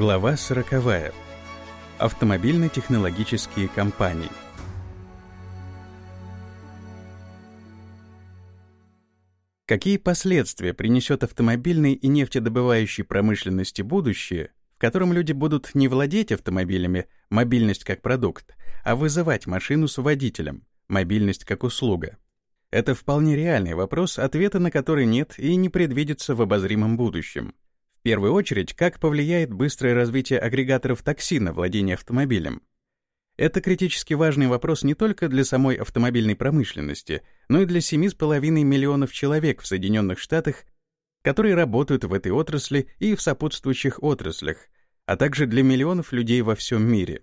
Глава 40. Автомобильно-технологические компании. Какие последствия принесет автомобильной и нефтедобывающей промышленности будущее, в котором люди будут не владеть автомобилями, мобильность как продукт, а вызывать машину с водителем, мобильность как услуга? Это вполне реальный вопрос, ответа на который нет и не предвидится в обозримом будущем. В первую очередь, как повлияет быстрое развитие агрегаторов такси на владение автомобилем? Это критически важный вопрос не только для самой автомобильной промышленности, но и для 7,5 миллионов человек в Соединенных Штатах, которые работают в этой отрасли и в сопутствующих отраслях, а также для миллионов людей во всем мире.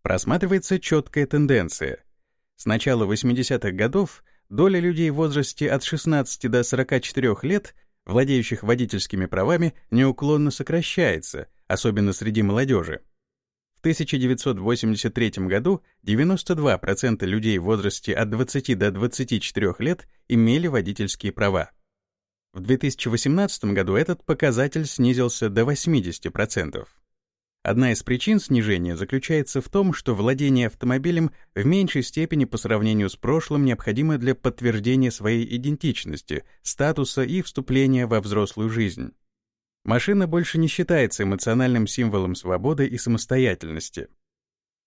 Просматривается четкая тенденция. С начала 80-х годов доля людей в возрасте от 16 до 44 лет владеющих водительскими правами, неуклонно сокращается, особенно среди молодежи. В 1983 году 92% людей в возрасте от 20 до 24 лет имели водительские права. В 2018 году этот показатель снизился до 80%. Одна из причин снижения заключается в том, что владение автомобилем в меньшей степени по сравнению с прошлым необходимо для подтверждения своей идентичности, статуса и вступления во взрослую жизнь. Машина больше не считается эмоциональным символом свободы и самостоятельности.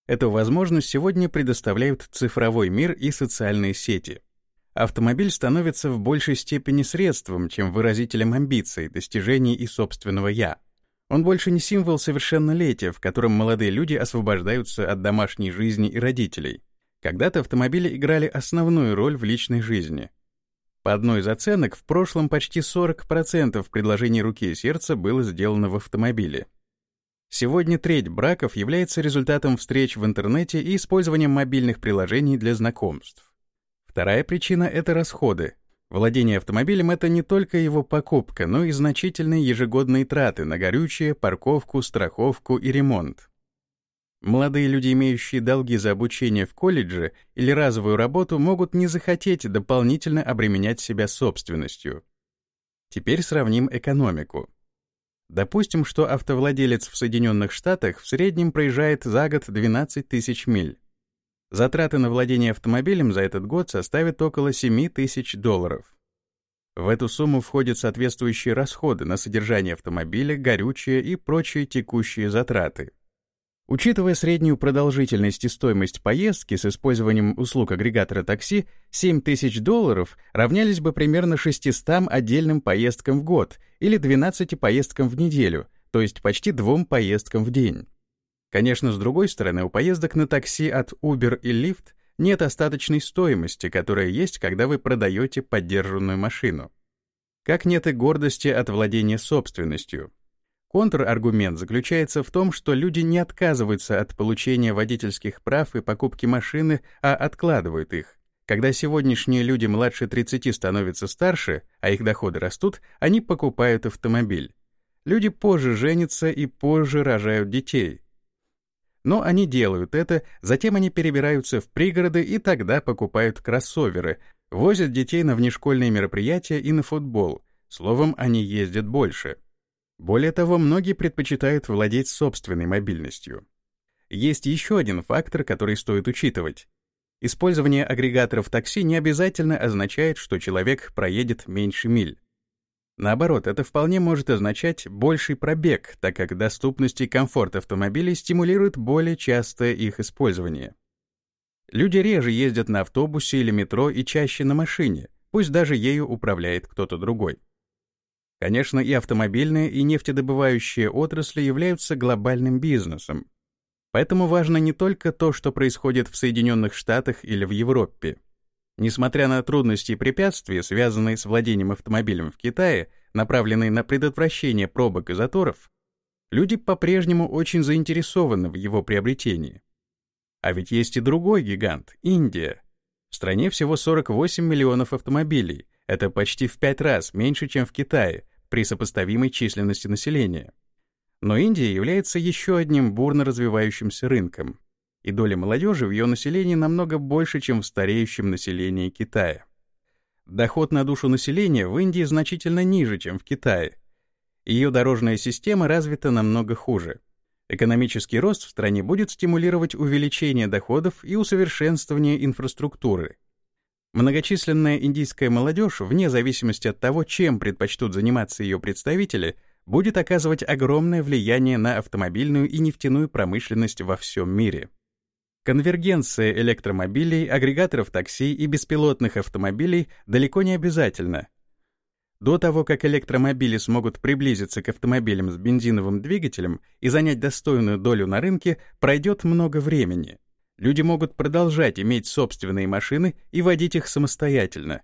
Эту возможность сегодня предоставляют цифровой мир и социальные сети. Автомобиль становится в большей степени средством, чем выразителем амбиций, достижений и собственного «я». Он больше не символ совершеннолетия, в котором молодые люди освобождаются от домашней жизни и родителей. Когда-то автомобили играли основную роль в личной жизни. По одной из оценок, в прошлом почти 40% предложений руки и сердца было сделано в автомобиле. Сегодня треть браков является результатом встреч в интернете и использованием мобильных приложений для знакомств. Вторая причина — это расходы. Владение автомобилем — это не только его покупка, но и значительные ежегодные траты на горючее, парковку, страховку и ремонт. Молодые люди, имеющие долги за обучение в колледже или разовую работу, могут не захотеть дополнительно обременять себя собственностью. Теперь сравним экономику. Допустим, что автовладелец в Соединенных Штатах в среднем проезжает за год 12 тысяч миль. Затраты на владение автомобилем за этот год составят около 7 тысяч долларов. В эту сумму входят соответствующие расходы на содержание автомобиля, горючее и прочие текущие затраты. Учитывая среднюю продолжительность и стоимость поездки с использованием услуг агрегатора такси, 7 тысяч долларов равнялись бы примерно 600 отдельным поездкам в год или 12 поездкам в неделю, то есть почти двум поездкам в день. Конечно, с другой стороны, у поездок на такси от Uber и Lyft нет остаточной стоимости, которая есть, когда вы продаете поддержанную машину. Как нет и гордости от владения собственностью. Контраргумент заключается в том, что люди не отказываются от получения водительских прав и покупки машины, а откладывают их. Когда сегодняшние люди младше 30 становятся старше, а их доходы растут, они покупают автомобиль. Люди позже женятся и позже рожают детей. Но они делают это, затем они перебираются в пригороды и тогда покупают кроссоверы, возят детей на внешкольные мероприятия и на футбол. Словом, они ездят больше. Более того, многие предпочитают владеть собственной мобильностью. Есть еще один фактор, который стоит учитывать. Использование агрегаторов такси не обязательно означает, что человек проедет меньше миль. Наоборот, это вполне может означать больший пробег, так как доступность и комфорт автомобилей стимулирует более частое их использование. Люди реже ездят на автобусе или метро и чаще на машине, пусть даже ею управляет кто-то другой. Конечно, и автомобильные, и нефтедобывающие отрасли являются глобальным бизнесом. Поэтому важно не только то, что происходит в Соединенных Штатах или в Европе, Несмотря на трудности и препятствия, связанные с владением автомобилем в Китае, направленные на предотвращение пробок и заторов, люди по-прежнему очень заинтересованы в его приобретении. А ведь есть и другой гигант — Индия. В стране всего 48 миллионов автомобилей. Это почти в пять раз меньше, чем в Китае, при сопоставимой численности населения. Но Индия является еще одним бурно развивающимся рынком и доля молодежи в ее населении намного больше, чем в стареющем населении Китая. Доход на душу населения в Индии значительно ниже, чем в Китае. Ее дорожная система развита намного хуже. Экономический рост в стране будет стимулировать увеличение доходов и усовершенствование инфраструктуры. Многочисленная индийская молодежь, вне зависимости от того, чем предпочтут заниматься ее представители, будет оказывать огромное влияние на автомобильную и нефтяную промышленность во всем мире. Конвергенция электромобилей, агрегаторов такси и беспилотных автомобилей далеко не обязательна. До того, как электромобили смогут приблизиться к автомобилям с бензиновым двигателем и занять достойную долю на рынке, пройдет много времени. Люди могут продолжать иметь собственные машины и водить их самостоятельно.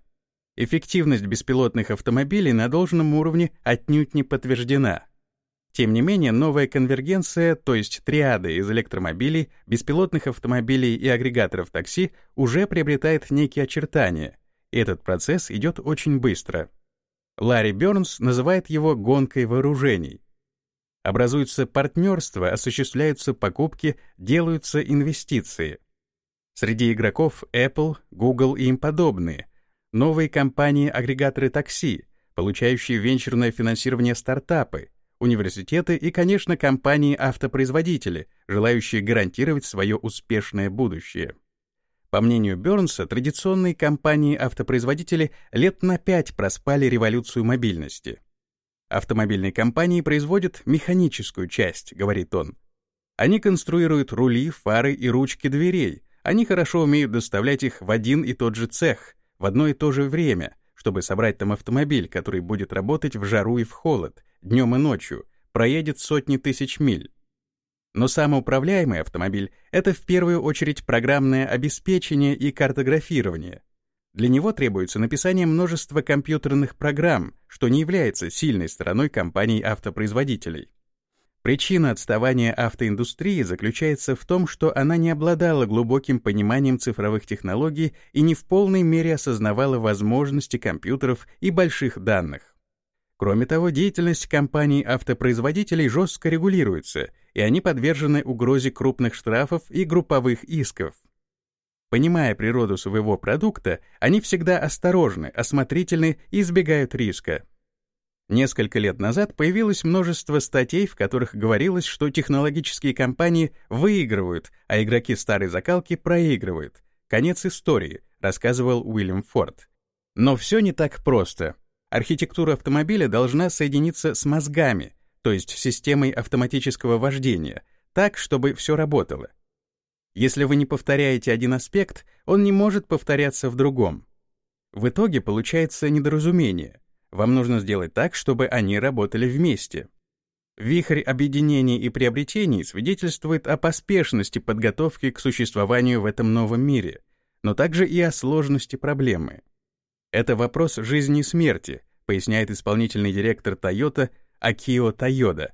Эффективность беспилотных автомобилей на должном уровне отнюдь не подтверждена. Тем не менее, новая конвергенция, то есть триады из электромобилей, беспилотных автомобилей и агрегаторов такси, уже приобретает некие очертания, этот процесс идет очень быстро. Ларри Бёрнс называет его гонкой вооружений. Образуются партнерства, осуществляются покупки, делаются инвестиции. Среди игроков Apple, Google и им подобные, новые компании-агрегаторы такси, получающие венчурное финансирование стартапы, университеты и, конечно, компании-автопроизводители, желающие гарантировать свое успешное будущее. По мнению Бёрнса, традиционные компании-автопроизводители лет на пять проспали революцию мобильности. Автомобильные компании производят механическую часть, говорит он. Они конструируют рули, фары и ручки дверей. Они хорошо умеют доставлять их в один и тот же цех, в одно и то же время, чтобы собрать там автомобиль, который будет работать в жару и в холод, днем и ночью, проедет сотни тысяч миль. Но самоуправляемый автомобиль — это в первую очередь программное обеспечение и картографирование. Для него требуется написание множества компьютерных программ, что не является сильной стороной компаний-автопроизводителей. Причина отставания автоиндустрии заключается в том, что она не обладала глубоким пониманием цифровых технологий и не в полной мере осознавала возможности компьютеров и больших данных. Кроме того, деятельность компаний-автопроизводителей жестко регулируется, и они подвержены угрозе крупных штрафов и групповых исков. Понимая природу своего продукта, они всегда осторожны, осмотрительны и избегают риска. Несколько лет назад появилось множество статей, в которых говорилось, что технологические компании выигрывают, а игроки старой закалки проигрывают. Конец истории, рассказывал Уильям Форд. Но все не так просто. Архитектура автомобиля должна соединиться с мозгами, то есть системой автоматического вождения, так, чтобы все работало. Если вы не повторяете один аспект, он не может повторяться в другом. В итоге получается недоразумение. Вам нужно сделать так, чтобы они работали вместе. Вихрь объединений и приобретений свидетельствует о поспешности подготовки к существованию в этом новом мире, но также и о сложности проблемы. Это вопрос жизни и смерти, поясняет исполнительный директор Toyota Акио Тойода.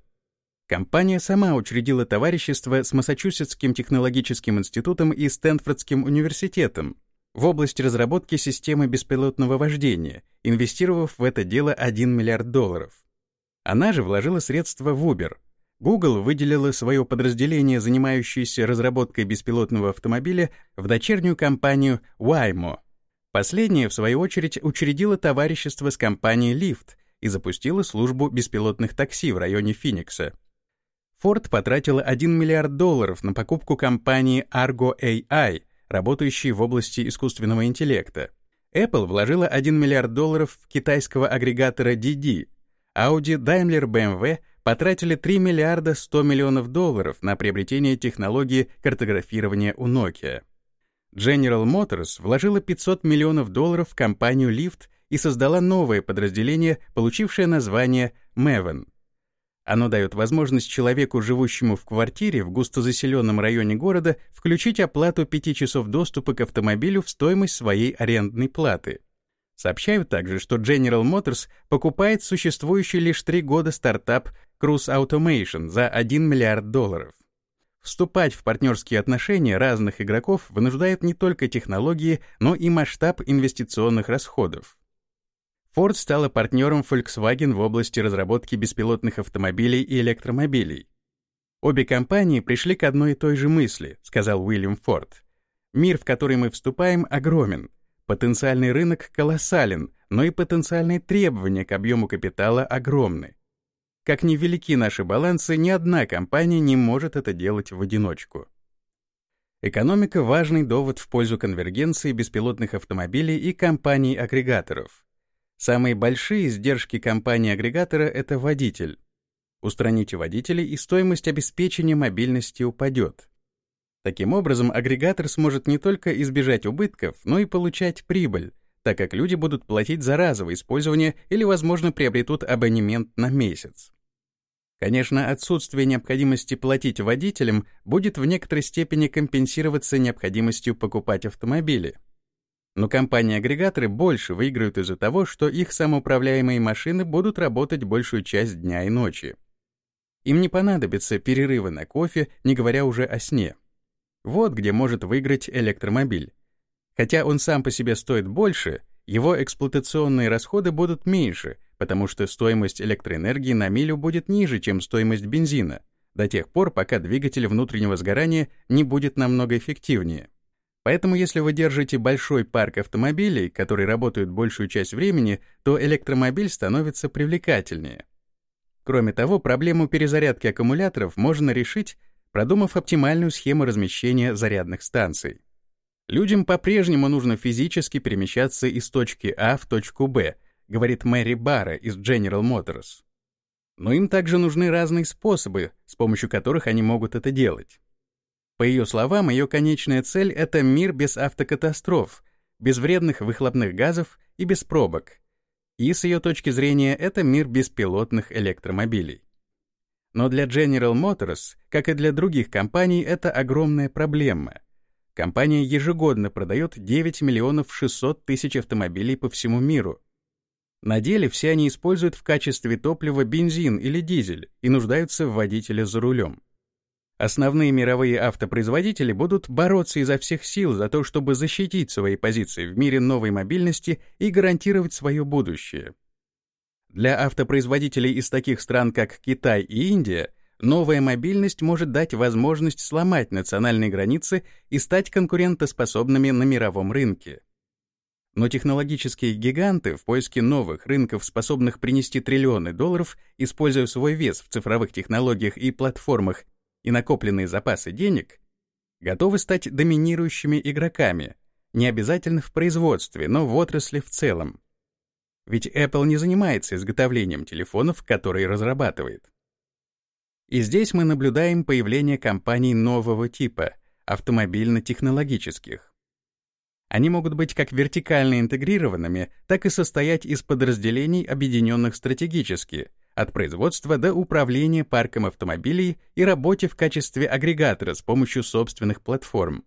Компания сама учредила товарищество с Массачусетским технологическим институтом и Стэнфордским университетом в области разработки системы беспилотного вождения, инвестировав в это дело 1 миллиард долларов. Она же вложила средства в Uber. Google выделила свое подразделение, занимающееся разработкой беспилотного автомобиля, в дочернюю компанию Waymo, Последняя, в свою очередь, учредила товарищество с компанией Lyft и запустила службу беспилотных такси в районе Финикса. Ford потратила 1 миллиард долларов на покупку компании Argo AI, работающей в области искусственного интеллекта. Apple вложила 1 миллиард долларов в китайского агрегатора DD. Audi, Daimler, BMW потратили 3 миллиарда 100 миллионов долларов на приобретение технологии картографирования у Nokia. General Motors вложила 500 миллионов долларов в компанию Lyft и создала новое подразделение, получившее название Maven. Оно дает возможность человеку, живущему в квартире в густозаселенном районе города, включить оплату 5 часов доступа к автомобилю в стоимость своей арендной платы. Сообщают также, что General Motors покупает существующий лишь 3 года стартап Cruise Automation за 1 миллиард долларов. Вступать в партнерские отношения разных игроков вынуждает не только технологии, но и масштаб инвестиционных расходов. Ford стала партнером Volkswagen в области разработки беспилотных автомобилей и электромобилей. Обе компании пришли к одной и той же мысли, сказал Уильям Форд. Мир, в который мы вступаем, огромен. Потенциальный рынок колоссален, но и потенциальные требования к объему капитала огромны. Как ни велики наши балансы, ни одна компания не может это делать в одиночку. Экономика — важный довод в пользу конвергенции беспилотных автомобилей и компаний-агрегаторов. Самые большие издержки компании-агрегатора — это водитель. Устраните водителей, и стоимость обеспечения мобильности упадет. Таким образом, агрегатор сможет не только избежать убытков, но и получать прибыль, так как люди будут платить за разовое использование или, возможно, приобретут абонемент на месяц. Конечно, отсутствие необходимости платить водителям будет в некоторой степени компенсироваться необходимостью покупать автомобили. Но компании-агрегаторы больше выиграют из-за того, что их самоуправляемые машины будут работать большую часть дня и ночи. Им не понадобятся перерывы на кофе, не говоря уже о сне. Вот где может выиграть электромобиль. Хотя он сам по себе стоит больше, его эксплуатационные расходы будут меньше, потому что стоимость электроэнергии на милю будет ниже, чем стоимость бензина, до тех пор, пока двигатель внутреннего сгорания не будет намного эффективнее. Поэтому если вы держите большой парк автомобилей, которые работают большую часть времени, то электромобиль становится привлекательнее. Кроме того, проблему перезарядки аккумуляторов можно решить, продумав оптимальную схему размещения зарядных станций. Людям по-прежнему нужно физически перемещаться из точки А в точку Б, говорит Мэри Барра из General Motors. Но им также нужны разные способы, с помощью которых они могут это делать. По ее словам, ее конечная цель — это мир без автокатастроф, без вредных выхлопных газов и без пробок, и с ее точки зрения это мир беспилотных электромобилей. Но для General Motors, как и для других компаний, это огромная проблема. Компания ежегодно продает 9 миллионов 600 тысяч автомобилей по всему миру. На деле все они используют в качестве топлива бензин или дизель и нуждаются в водителе за рулем. Основные мировые автопроизводители будут бороться изо всех сил за то, чтобы защитить свои позиции в мире новой мобильности и гарантировать свое будущее. Для автопроизводителей из таких стран, как Китай и Индия, новая мобильность может дать возможность сломать национальные границы и стать конкурентоспособными на мировом рынке. Но технологические гиганты в поиске новых рынков, способных принести триллионы долларов, используя свой вес в цифровых технологиях и платформах и накопленные запасы денег, готовы стать доминирующими игроками, не обязательно в производстве, но в отрасли в целом. Ведь Apple не занимается изготовлением телефонов, которые разрабатывает. И здесь мы наблюдаем появление компаний нового типа, автомобильно-технологических. Они могут быть как вертикально интегрированными, так и состоять из подразделений, объединенных стратегически — от производства до управления парком автомобилей и работе в качестве агрегатора с помощью собственных платформ.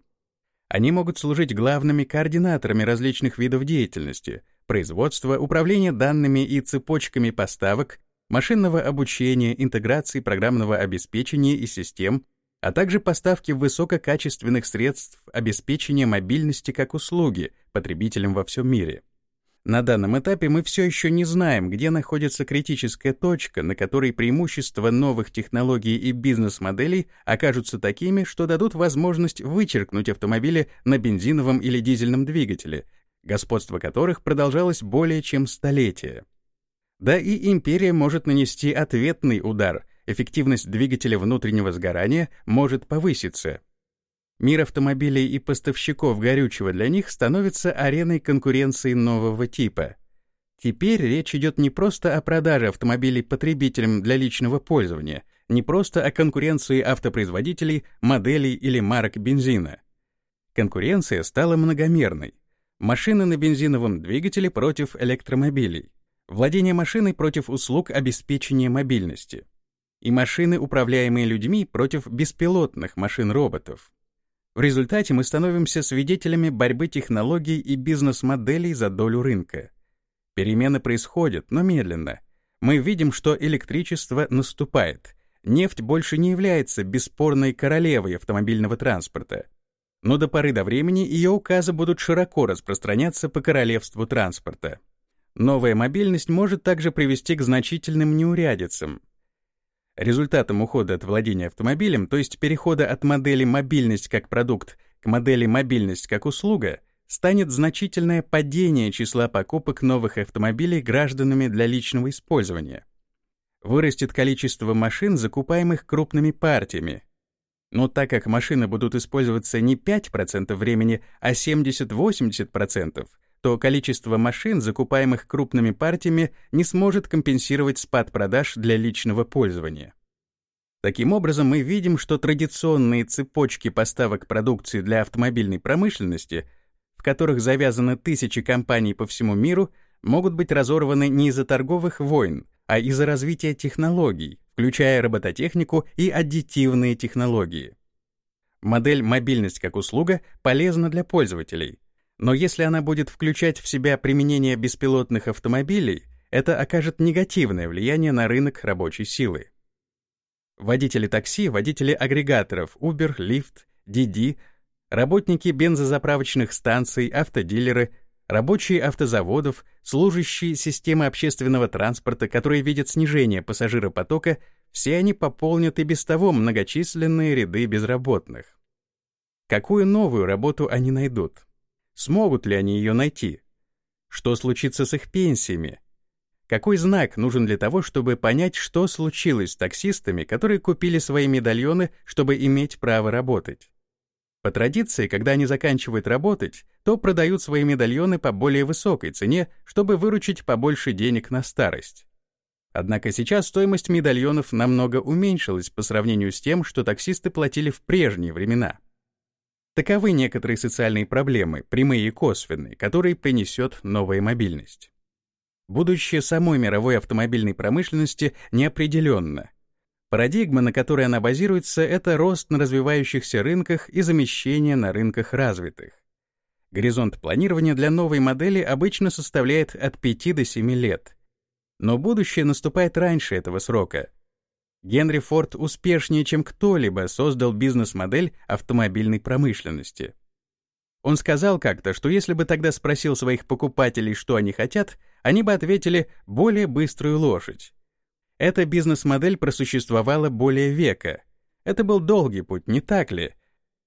Они могут служить главными координаторами различных видов деятельности, производства, управления данными и цепочками поставок, машинного обучения, интеграции программного обеспечения и систем, а также поставки высококачественных средств обеспечения мобильности как услуги потребителям во всем мире. На данном этапе мы все еще не знаем, где находится критическая точка, на которой преимущества новых технологий и бизнес-моделей окажутся такими, что дадут возможность вычеркнуть автомобили на бензиновом или дизельном двигателе, господство которых продолжалось более чем столетие. Да и империя может нанести ответный удар, эффективность двигателя внутреннего сгорания может повыситься, Мир автомобилей и поставщиков горючего для них становится ареной конкуренции нового типа. Теперь речь идет не просто о продаже автомобилей потребителям для личного пользования, не просто о конкуренции автопроизводителей, моделей или марок бензина. Конкуренция стала многомерной. Машины на бензиновом двигателе против электромобилей. Владение машиной против услуг обеспечения мобильности. И машины, управляемые людьми, против беспилотных машин-роботов. В результате мы становимся свидетелями борьбы технологий и бизнес-моделей за долю рынка. Перемены происходят, но медленно. Мы видим, что электричество наступает. Нефть больше не является бесспорной королевой автомобильного транспорта. Но до поры до времени ее указы будут широко распространяться по королевству транспорта. Новая мобильность может также привести к значительным неурядицам, Результатом ухода от владения автомобилем, то есть перехода от модели мобильность как продукт к модели мобильность как услуга, станет значительное падение числа покупок новых автомобилей гражданами для личного использования. Вырастет количество машин, закупаемых крупными партиями. Но так как машины будут использоваться не 5% времени, а 70-80%, то количество машин, закупаемых крупными партиями, не сможет компенсировать спад продаж для личного пользования. Таким образом, мы видим, что традиционные цепочки поставок продукции для автомобильной промышленности, в которых завязаны тысячи компаний по всему миру, могут быть разорваны не из-за торговых войн, а из-за развития технологий, включая робототехнику и аддитивные технологии. Модель «мобильность как услуга» полезна для пользователей, но если она будет включать в себя применение беспилотных автомобилей, это окажет негативное влияние на рынок рабочей силы. Водители такси, водители агрегаторов Uber, Lyft, Didi, работники бензозаправочных станций, автодилеры, рабочие автозаводов, служащие системы общественного транспорта, которые видят снижение пассажиропотока, все они пополнят и без того многочисленные ряды безработных. Какую новую работу они найдут? Смогут ли они ее найти? Что случится с их пенсиями? Какой знак нужен для того, чтобы понять, что случилось с таксистами, которые купили свои медальоны, чтобы иметь право работать? По традиции, когда они заканчивают работать, то продают свои медальоны по более высокой цене, чтобы выручить побольше денег на старость. Однако сейчас стоимость медальонов намного уменьшилась по сравнению с тем, что таксисты платили в прежние времена. Таковы некоторые социальные проблемы, прямые и косвенные, которые принесет новая мобильность. Будущее самой мировой автомобильной промышленности неопределенно. Парадигма, на которой она базируется, это рост на развивающихся рынках и замещение на рынках развитых. Горизонт планирования для новой модели обычно составляет от 5 до 7 лет. Но будущее наступает раньше этого срока. Генри Форд успешнее, чем кто-либо, создал бизнес-модель автомобильной промышленности. Он сказал как-то, что если бы тогда спросил своих покупателей, что они хотят, они бы ответили «более быструю лошадь». Эта бизнес-модель просуществовала более века. Это был долгий путь, не так ли?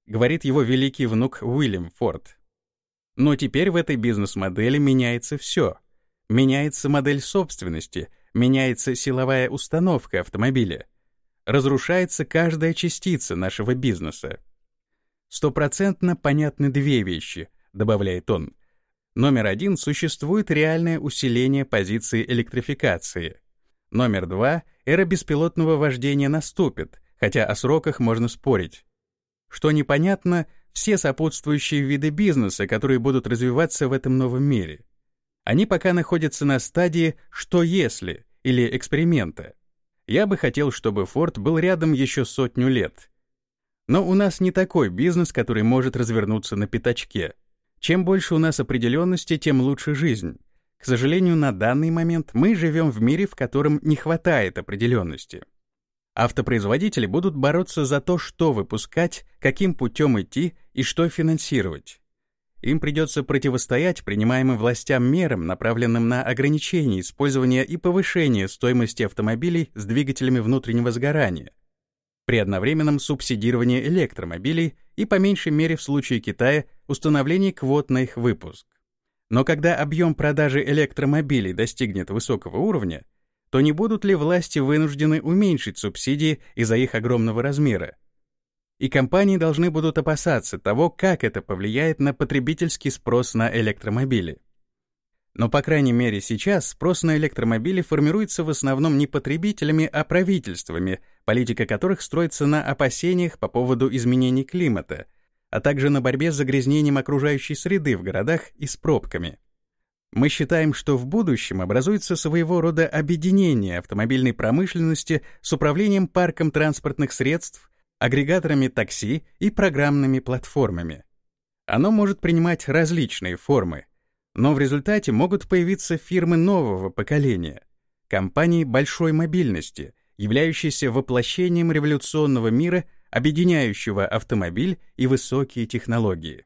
Говорит его великий внук Уильям Форд. Но теперь в этой бизнес-модели меняется все. Меняется модель собственности, меняется силовая установка автомобиля. Разрушается каждая частица нашего бизнеса. Стопроцентно понятны две вещи, добавляет он. Номер один — существует реальное усиление позиции электрификации. Номер два — эра беспилотного вождения наступит, хотя о сроках можно спорить. Что непонятно, все сопутствующие виды бизнеса, которые будут развиваться в этом новом мире. Они пока находятся на стадии «что если» или эксперимента. Я бы хотел, чтобы Форд был рядом еще сотню лет, но у нас не такой бизнес, который может развернуться на пятачке. Чем больше у нас определенности, тем лучше жизнь. К сожалению, на данный момент мы живем в мире, в котором не хватает определенности. Автопроизводители будут бороться за то, что выпускать, каким путем идти и что финансировать. Им придется противостоять принимаемым властям мерам, направленным на ограничение использования и повышение стоимости автомобилей с двигателями внутреннего сгорания, при одновременном субсидировании электромобилей и, по меньшей мере в случае Китая, установлении квот на их выпуск. Но когда объем продажи электромобилей достигнет высокого уровня, то не будут ли власти вынуждены уменьшить субсидии из-за их огромного размера? И компании должны будут опасаться того, как это повлияет на потребительский спрос на электромобили. Но, по крайней мере, сейчас спрос на электромобили формируется в основном не потребителями, а правительствами, политика которых строится на опасениях по поводу изменений климата, а также на борьбе с загрязнением окружающей среды в городах и с пробками. Мы считаем, что в будущем образуется своего рода объединение автомобильной промышленности с управлением парком транспортных средств, агрегаторами такси и программными платформами. Оно может принимать различные формы, но в результате могут появиться фирмы нового поколения, компании большой мобильности, являющиеся воплощением революционного мира, объединяющего автомобиль и высокие технологии.